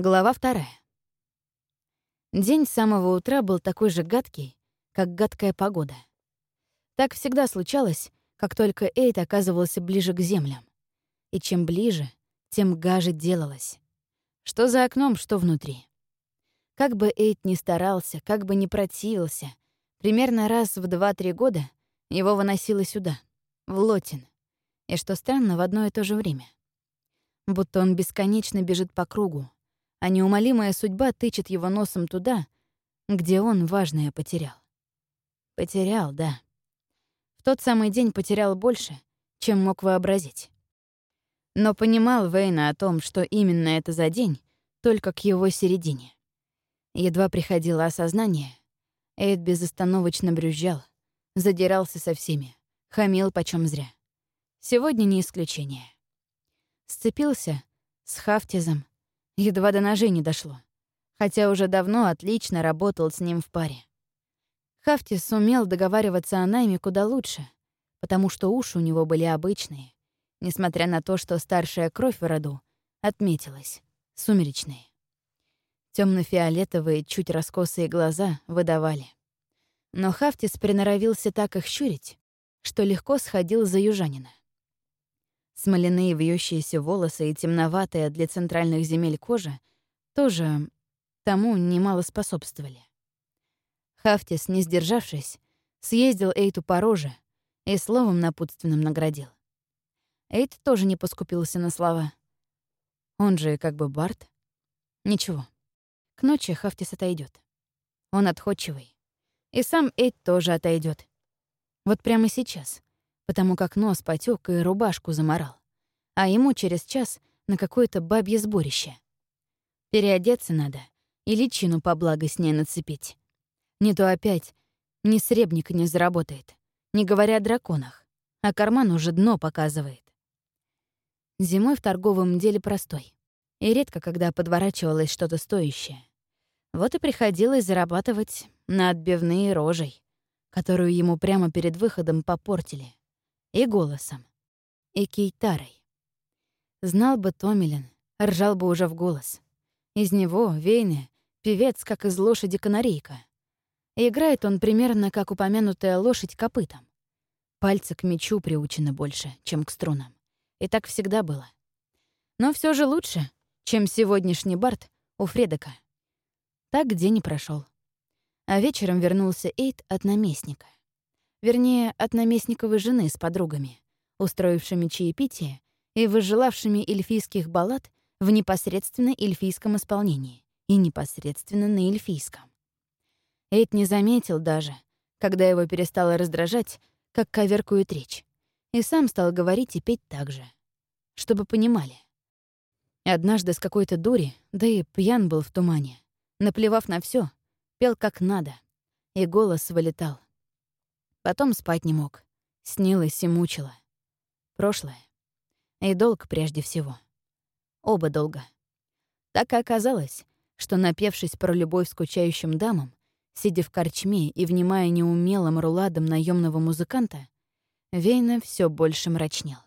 Глава вторая. День с самого утра был такой же гадкий, как гадкая погода. Так всегда случалось, как только Эйд оказывался ближе к землям. И чем ближе, тем гаже делалось. Что за окном, что внутри. Как бы Эйд ни старался, как бы ни противился, примерно раз в 2-3 года его выносило сюда, в Лотин. И что странно, в одно и то же время. Будто он бесконечно бежит по кругу, а неумолимая судьба тычет его носом туда, где он важное потерял. Потерял, да. В тот самый день потерял больше, чем мог вообразить. Но понимал Вейна о том, что именно это за день, только к его середине. Едва приходило осознание, Эйд безостановочно брюзжал, задирался со всеми, хамил почем зря. Сегодня не исключение. Сцепился с Хафтизом, Едва до ножей не дошло. Хотя уже давно отлично работал с ним в паре. Хафтис сумел договариваться о найме куда лучше, потому что уши у него были обычные, несмотря на то, что старшая кровь в роду отметилась, сумеречные. Темно-фиолетовые, чуть раскосые глаза выдавали. Но Хафтис приноровился так их щурить, что легко сходил за южанина. Смоляные вьющиеся волосы и темноватая для центральных земель кожа тоже тому немало способствовали. Хафтис, не сдержавшись, съездил Эйту по роже и словом напутственным наградил. Эйт тоже не поскупился на слова. Он же как бы Барт. Ничего. К ночи Хафтис отойдет. Он отходчивый. И сам Эйт тоже отойдет. Вот прямо сейчас — потому как нос потек и рубашку заморал, а ему через час на какое-то бабье сборище. Переодеться надо и личину по благо с ней нацепить. Не то опять ни сребника не заработает, не говоря о драконах, а карман уже дно показывает. Зимой в торговом деле простой, и редко когда подворачивалось что-то стоящее. Вот и приходилось зарабатывать на отбивные рожей, которую ему прямо перед выходом попортили и голосом, и кейтарой. Знал бы Томилин, ржал бы уже в голос. Из него, Вейне, певец, как из лошади канарейка. играет он примерно как упомянутая лошадь копытом. Пальцы к мечу приучены больше, чем к струнам. И так всегда было. Но все же лучше, чем сегодняшний Барт у Фредека. Так день и прошел. А вечером вернулся Эйд от наместника. Вернее, от наместниковой жены с подругами, устроившими чаепитие и выжелавшими эльфийских баллад в непосредственно эльфийском исполнении и непосредственно на эльфийском. Эйд не заметил даже, когда его перестало раздражать, как коверкует речь, и сам стал говорить и петь так же, чтобы понимали. Однажды с какой-то дури, да и пьян был в тумане, наплевав на все, пел как надо, и голос вылетал. Потом спать не мог. Снилось и мучило. Прошлое. И долг прежде всего. Оба долга. Так и оказалось, что, напевшись про любовь скучающим дамам, сидя в корчме и внимая неумелым руладом наемного музыканта, Вейна все больше мрачнел.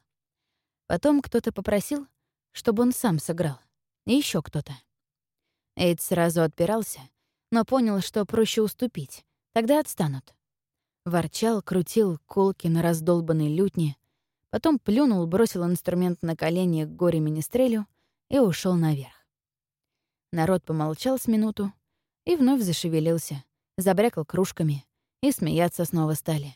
Потом кто-то попросил, чтобы он сам сыграл. И еще кто-то. Эйд сразу отпирался, но понял, что проще уступить, тогда отстанут. Ворчал, крутил колки на раздолбанной лютне, потом плюнул, бросил инструмент на колени к горе-министрелю и ушел наверх. Народ помолчал с минуту и вновь зашевелился, забрякал кружками, и смеяться снова стали.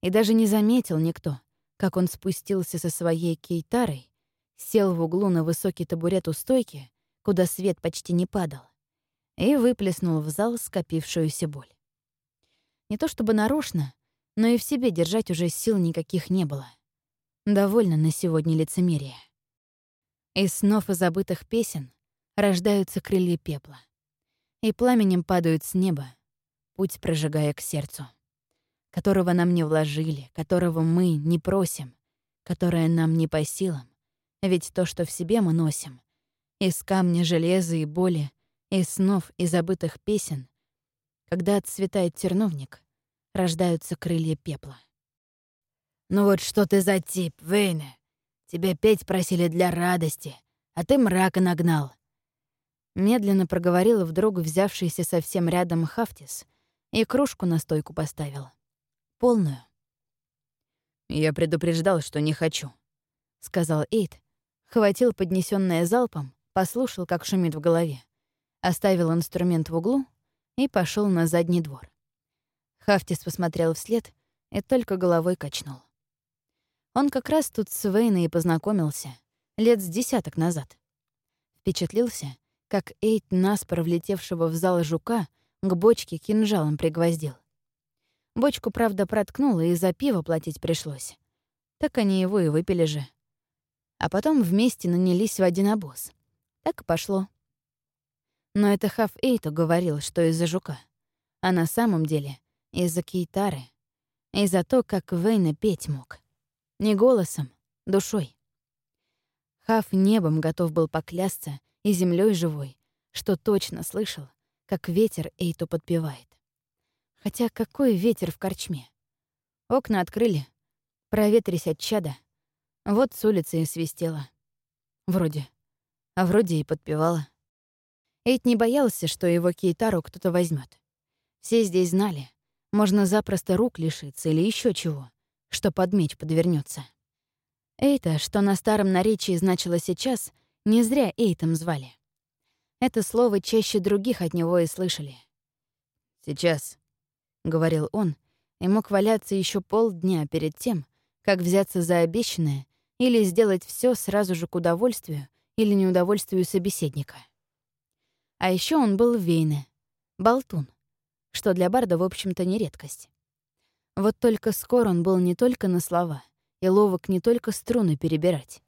И даже не заметил никто, как он спустился со своей кейтарой, сел в углу на высокий табурет у стойки, куда свет почти не падал, и выплеснул в зал скопившуюся боль. Не то чтобы нарочно, но и в себе держать уже сил никаких не было. Довольно на сегодня лицемерие. Из снов и забытых песен рождаются крылья пепла. И пламенем падают с неба, путь прожигая к сердцу. Которого нам не вложили, которого мы не просим, которое нам не по силам. Ведь то, что в себе мы носим, из камня, железа и боли, из снов и забытых песен, когда отцветает терновник, рождаются крылья пепла. «Ну вот что ты за тип, Вейне? Тебя петь просили для радости, а ты мрака нагнал». Медленно проговорил вдруг взявшийся совсем рядом Хафтис и кружку на стойку поставил. Полную. «Я предупреждал, что не хочу», — сказал Эйд, хватил поднесенное залпом, послушал, как шумит в голове, оставил инструмент в углу и пошел на задний двор. Хафтис посмотрел вслед и только головой качнул. Он как раз тут с Вейной и познакомился, лет с десяток назад. Впечатлился, как Эйт наспор влетевшего в зал жука к бочке кинжалом пригвоздил. Бочку, правда, проткнуло, и за пиво платить пришлось. Так они его и выпили же. А потом вместе нанялись в один обоз. Так и пошло. Но это Хаф Эйту говорил, что из-за жука. А на самом деле из-за Кейтары. Из-за то, как Вейна петь мог. Не голосом, душой. Хаф небом готов был поклясться и землей живой, что точно слышал, как ветер Эйту подпевает. Хотя какой ветер в корчме? Окна открыли, проветрись от чада. Вот с улицы и свистело. Вроде. А вроде и подпевала. Эйт не боялся, что его кейтару кто-то возьмет. Все здесь знали. Можно запросто рук лишиться или еще чего, что под меч подвернется. Эйта, что на старом наречии значило сейчас, не зря Эйтом звали. Это слово чаще других от него и слышали. «Сейчас», — говорил он, и мог валяться еще полдня перед тем, как взяться за обещанное или сделать все сразу же к удовольствию или неудовольствию собеседника. А еще он был в Вейне, болтун, что для барда, в общем-то, не редкость. Вот только скоро он был не только на слова и ловок не только струны перебирать.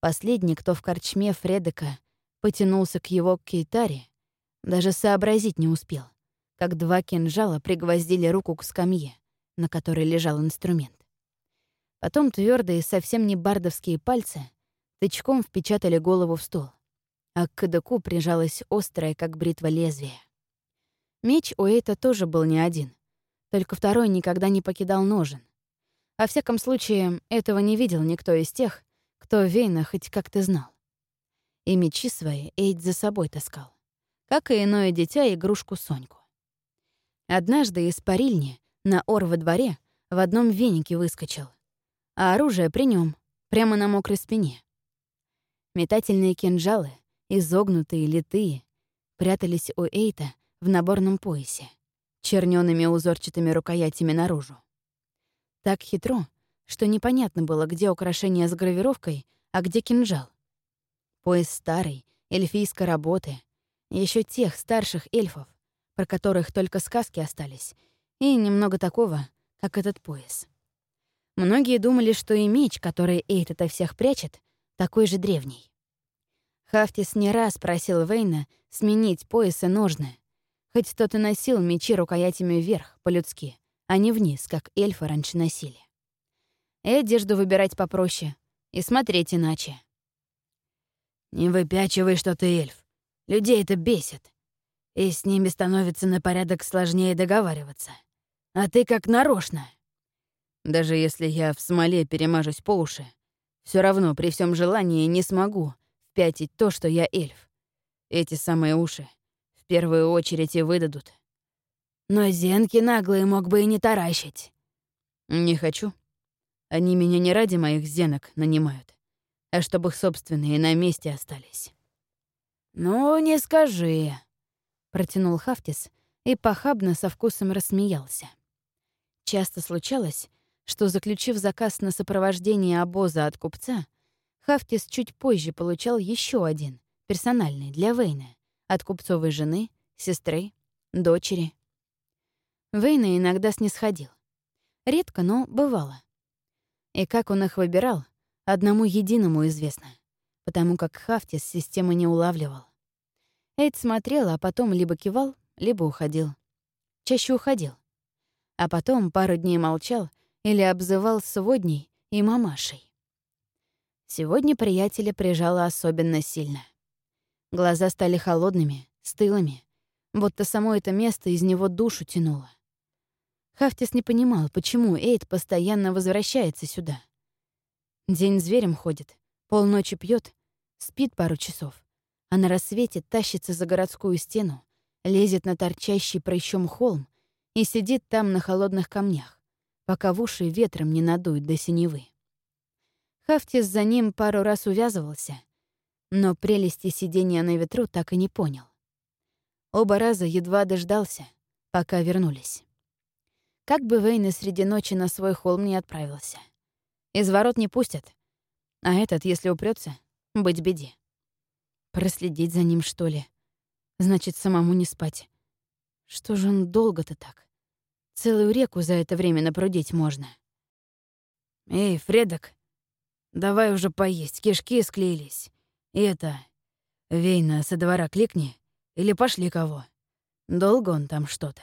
Последний, кто в корчме Фредека потянулся к его кейтаре, даже сообразить не успел, как два кинжала пригвоздили руку к скамье, на которой лежал инструмент. Потом твердые, совсем не бардовские пальцы тычком впечатали голову в стол, а к кадыку прижалось острое, как бритва лезвие. Меч у Эйта тоже был не один, только второй никогда не покидал ножен. Во всяком случае, этого не видел никто из тех, кто Вейна хоть как-то знал. И мечи свои Эйд за собой таскал, как и иное дитя игрушку Соньку. Однажды из парильни на ор во дворе в одном венике выскочил, а оружие при нем прямо на мокрой спине. Метательные кинжалы, изогнутые, литые, прятались у Эйта в наборном поясе, чернёными узорчатыми рукоятями наружу. Так хитро, что непонятно было, где украшение с гравировкой, а где кинжал. Пояс старый, эльфийской работы, еще тех старших эльфов, про которых только сказки остались, и немного такого, как этот пояс. Многие думали, что и меч, который Эйт ото всех прячет, такой же древний. Хафтис не раз просил Вейна сменить пояс и ножны, хоть тот и носил мечи рукоятями вверх, по-людски, а не вниз, как эльфы раньше носили. И одежду выбирать попроще, и смотреть иначе. «Не выпячивай, что ты эльф. Людей это бесит. И с ними становится на порядок сложнее договариваться. А ты как нарочно». Даже если я в смоле перемажусь по уши, все равно при всем желании не смогу впятить то, что я эльф. Эти самые уши в первую очередь и выдадут. Но зенки наглые мог бы и не таращить. Не хочу. Они меня не ради моих зенок нанимают а чтобы их собственные на месте остались. «Ну, не скажи», — протянул Хафтис и похабно со вкусом рассмеялся. Часто случалось, что, заключив заказ на сопровождение обоза от купца, Хафтис чуть позже получал еще один, персональный, для Вейна, от купцовой жены, сестры, дочери. Вейна иногда снисходил. Редко, но бывало. И как он их выбирал, Одному единому известно, потому как Хафтис системы не улавливал. Эйд смотрел, а потом либо кивал, либо уходил. Чаще уходил. А потом пару дней молчал или обзывал сводней и мамашей. Сегодня приятеля прижало особенно сильно. Глаза стали холодными, стылыми, будто само это место из него душу тянуло. Хафтис не понимал, почему Эйд постоянно возвращается сюда — День зверем ходит, полночи пьет, спит пару часов, а на рассвете тащится за городскую стену, лезет на торчащий прыщом холм и сидит там на холодных камнях, пока в уши ветром не надует до синевы. Хафтис за ним пару раз увязывался, но прелести сидения на ветру так и не понял. Оба раза едва дождался, пока вернулись. Как бы Вейн и среди ночи на свой холм не отправился. Из ворот не пустят, а этот, если упрется, быть беде. Проследить за ним, что ли? Значит, самому не спать. Что же он долго-то так? Целую реку за это время напрудить можно. «Эй, Фредок, давай уже поесть, кишки склеились. И это... Вейна со двора кликни или пошли кого. Долго он там что-то?»